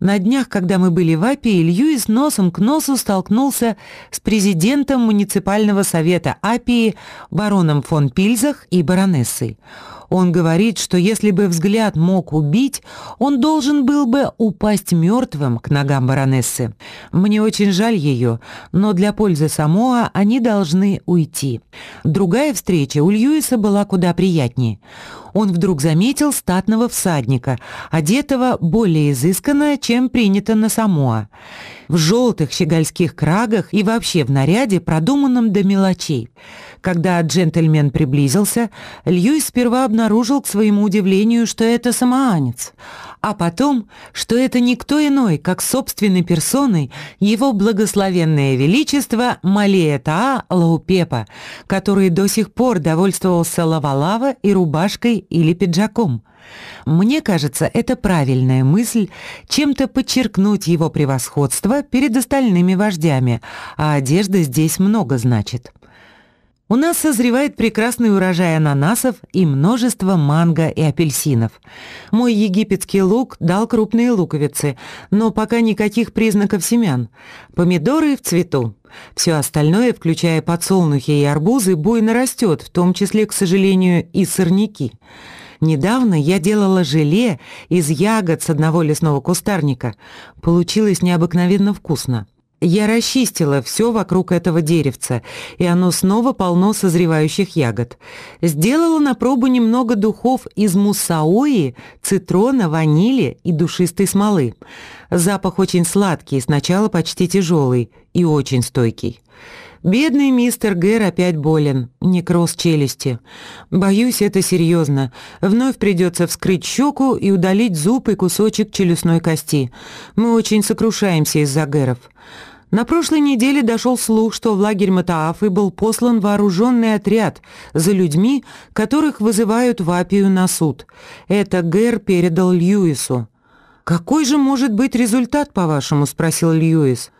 На днях, когда мы были в Апии, Льюис носом к носу столкнулся с президентом муниципального совета Апии бароном фон Пильзах и баронессой. Он говорит, что если бы взгляд мог убить, он должен был бы упасть мертвым к ногам баронессы. Мне очень жаль ее, но для пользы Самоа они должны уйти. Другая встреча у Льюиса была куда приятнее. Он вдруг заметил статного всадника, одетого более изысканно, чем принято на Самоа в желтых щегольских крагах и вообще в наряде, продуманном до мелочей. Когда джентльмен приблизился, Льюис сперва обнаружил к своему удивлению, что это самоанец, а потом, что это никто иной, как собственной персоной его благословенное величество Малея Таа Лаупепа, который до сих пор довольствовался лавалава и рубашкой или пиджаком. Мне кажется, это правильная мысль чем-то подчеркнуть его превосходство перед остальными вождями, а одежда здесь много значит. У нас созревает прекрасный урожай ананасов и множество манго и апельсинов. Мой египетский лук дал крупные луковицы, но пока никаких признаков семян. Помидоры в цвету. Все остальное, включая подсолнухи и арбузы, буйно растет, в том числе, к сожалению, и сорняки. Недавно я делала желе из ягод с одного лесного кустарника. Получилось необыкновенно вкусно. Я расчистила все вокруг этого деревца, и оно снова полно созревающих ягод. Сделала на пробу немного духов из муссаои, цитрона, ванили и душистой смолы. Запах очень сладкий, сначала почти тяжелый и очень стойкий. Бедный мистер Гэр опять болен, некроз челюсти. Боюсь, это серьезно. Вновь придется вскрыть щеку и удалить зуб и кусочек челюстной кости. Мы очень сокрушаемся из-за Гэров. На прошлой неделе дошел слух, что в лагерь Матаафы был послан вооруженный отряд за людьми, которых вызывают в Апию на суд. Это Гэр передал Льюису. «Какой же может быть результат, по-вашему?» – спросил Льюис.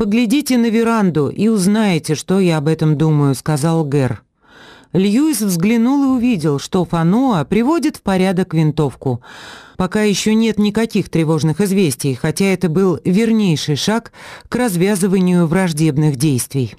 «Поглядите на веранду и узнаете, что я об этом думаю», — сказал Гэр. Льюис взглянул и увидел, что Фаноа приводит в порядок винтовку. Пока еще нет никаких тревожных известий, хотя это был вернейший шаг к развязыванию враждебных действий.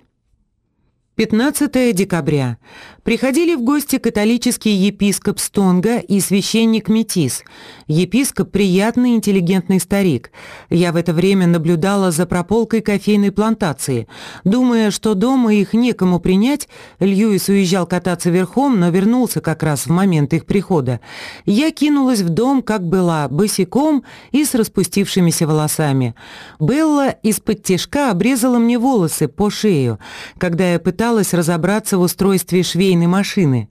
15 декабря. Приходили в гости католический епископ Стонга и священник Метис. Епископ – приятный, интеллигентный старик. Я в это время наблюдала за прополкой кофейной плантации. Думая, что дома их некому принять, Льюис уезжал кататься верхом, но вернулся как раз в момент их прихода. Я кинулась в дом, как была, босиком и с распустившимися волосами. Белла из-под тяжка обрезала мне волосы по шею, когда я пыталась разобраться в устройстве швей швейной машины.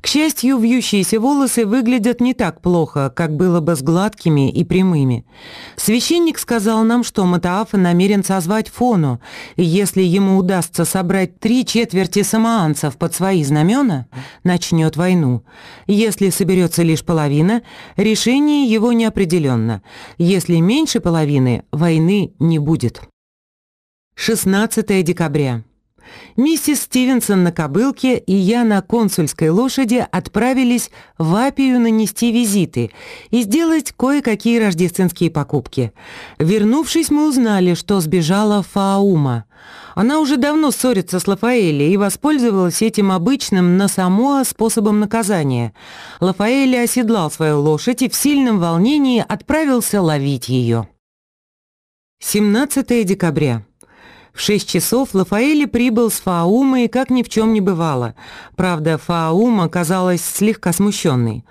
К счастью, вьющиеся волосы выглядят не так плохо, как было бы с гладкими и прямыми. Священник сказал нам, что Матаафа намерен созвать Фону, и если ему удастся собрать три четверти самоанцев под свои знамена, начнет войну. Если соберется лишь половина, решение его неопределенно. Если меньше половины, войны не будет. 16 декабря. Миссис Стивенсон на кобылке и я на консульской лошади отправились в Апию нанести визиты и сделать кое-какие рождественские покупки. Вернувшись, мы узнали, что сбежала Фаума. Она уже давно ссорится с Лафаэлли и воспользовалась этим обычным на Самоа способом наказания. Лафаэлли оседлал свою лошадь и в сильном волнении отправился ловить ее. 17 декабря. В шесть часов Лафаэли прибыл с Фаумой, как ни в чем не бывало. Правда, Фаума казалась слегка смущенной.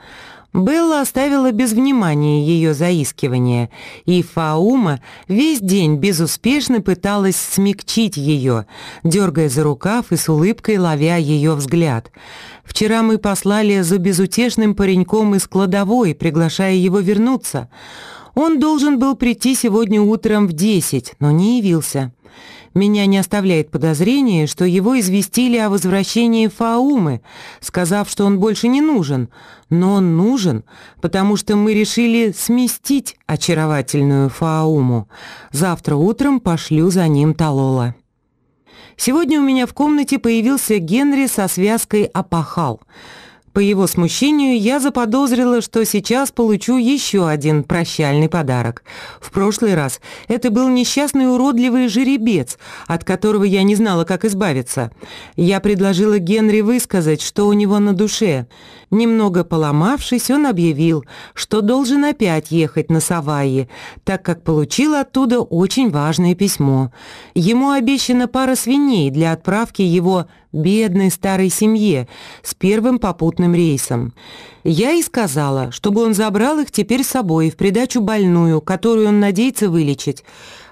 Белла оставила без внимания ее заискивания, и Фаума весь день безуспешно пыталась смягчить ее, дергая за рукав и с улыбкой ловя ее взгляд. Вчера мы послали за безутешным пареньком из кладовой, приглашая его вернуться. Он должен был прийти сегодня утром в десять, но не явился. Меня не оставляет подозрение, что его известили о возвращении Фаумы, сказав, что он больше не нужен. Но он нужен, потому что мы решили сместить очаровательную Фауму. Завтра утром пошлю за ним Талола. Сегодня у меня в комнате появился Генри со связкой «Апахал». По его смущению я заподозрила, что сейчас получу еще один прощальный подарок. В прошлый раз это был несчастный уродливый жеребец, от которого я не знала, как избавиться. Я предложила Генри высказать, что у него на душе. Немного поломавшись, он объявил, что должен опять ехать на Савайи, так как получил оттуда очень важное письмо. Ему обещана пара свиней для отправки его бедной старой семье с первым попутным рейсом. Я и сказала, чтобы он забрал их теперь с собой в придачу больную, которую он надеется вылечить.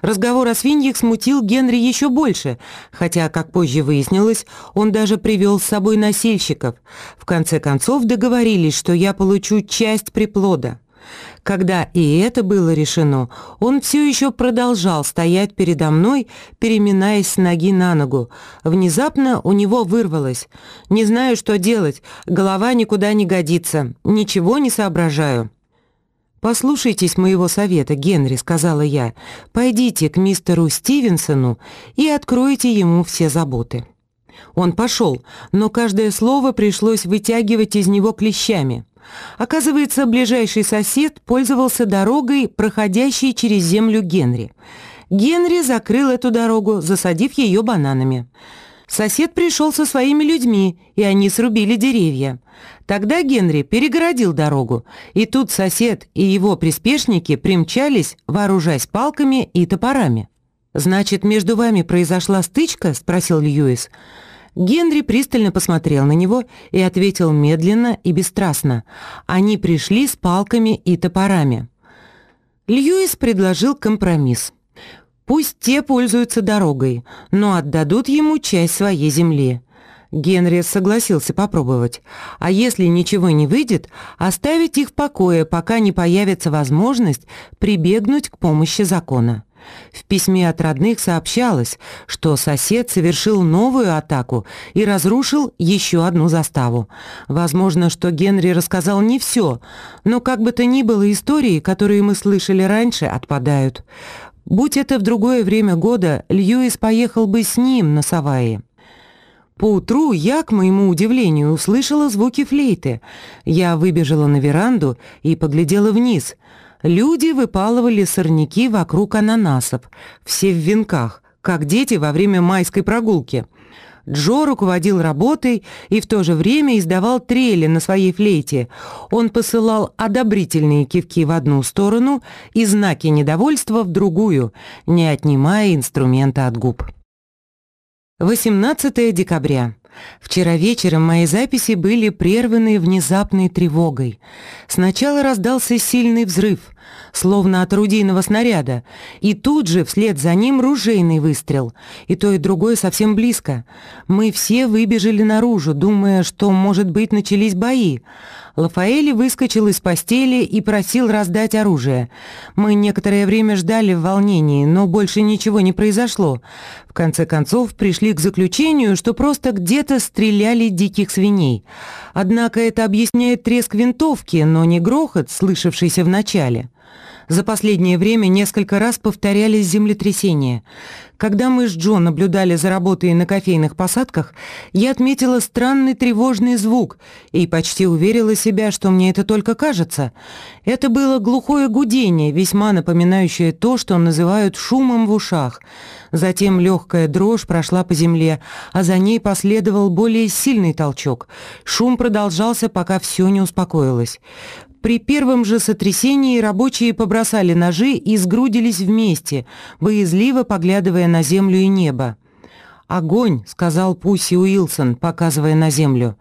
Разговор о свиньях смутил Генри еще больше, хотя, как позже выяснилось, он даже привел с собой носильщиков. В конце концов договорились, что я получу часть приплода. Когда и это было решено, он все еще продолжал стоять передо мной, переминаясь с ноги на ногу. Внезапно у него вырвалось. «Не знаю, что делать. Голова никуда не годится. Ничего не соображаю». «Послушайтесь моего совета, Генри», — сказала я. «Пойдите к мистеру Стивенсону и откройте ему все заботы». Он пошел, но каждое слово пришлось вытягивать из него клещами. Оказывается, ближайший сосед пользовался дорогой, проходящей через землю Генри. Генри закрыл эту дорогу, засадив ее бананами. Сосед пришел со своими людьми, и они срубили деревья. Тогда Генри перегородил дорогу, и тут сосед и его приспешники примчались, вооружаясь палками и топорами. «Значит, между вами произошла стычка?» – спросил Льюис. Генри пристально посмотрел на него и ответил медленно и бесстрастно. Они пришли с палками и топорами. Льюис предложил компромисс. Пусть те пользуются дорогой, но отдадут ему часть своей земли. Генри согласился попробовать. А если ничего не выйдет, оставить их в покое, пока не появится возможность прибегнуть к помощи закона. В письме от родных сообщалось, что сосед совершил новую атаку и разрушил еще одну заставу. Возможно, что Генри рассказал не все, но как бы то ни было, истории, которые мы слышали раньше, отпадают. Будь это в другое время года, Льюис поехал бы с ним на Саваи. Поутру я, к моему удивлению, услышала звуки флейты. Я выбежала на веранду и поглядела вниз — Люди выпалывали сорняки вокруг ананасов, все в венках, как дети во время майской прогулки. Джо руководил работой и в то же время издавал трели на своей флейте. Он посылал одобрительные кивки в одну сторону и знаки недовольства в другую, не отнимая инструмента от губ. 18 декабря. Вчера вечером мои записи были прерваны внезапной тревогой. Сначала раздался сильный взрыв, словно от орудийного снаряда, и тут же вслед за ним ружейный выстрел, и то и другое совсем близко. Мы все выбежали наружу, думая, что, может быть, начались бои. Лафаэль выскочил из постели и просил раздать оружие. Мы некоторое время ждали в волнении, но больше ничего не произошло. В конце концов пришли к заключению, что просто где-то стреляли диких свиней. Однако это объясняет треск винтовки, но не грохот, слышавшийся в начале. За последнее время несколько раз повторялись землетрясения. Когда мы с Джо наблюдали за работой на кофейных посадках, я отметила странный тревожный звук и почти уверила себя, что мне это только кажется. Это было глухое гудение, весьма напоминающее то, что называют шумом в ушах. Затем легкая дрожь прошла по земле, а за ней последовал более сильный толчок. Шум продолжался, пока все не успокоилось. При первом же сотрясении рабочие побросали ножи и сгрудились вместе, боязливо поглядывая на землю и небо. «Огонь», — сказал Пусси Уилсон, показывая на землю.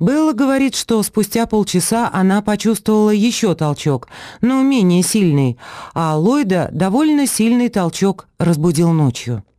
Белла говорит, что спустя полчаса она почувствовала еще толчок, но менее сильный, а Ллойда довольно сильный толчок разбудил ночью.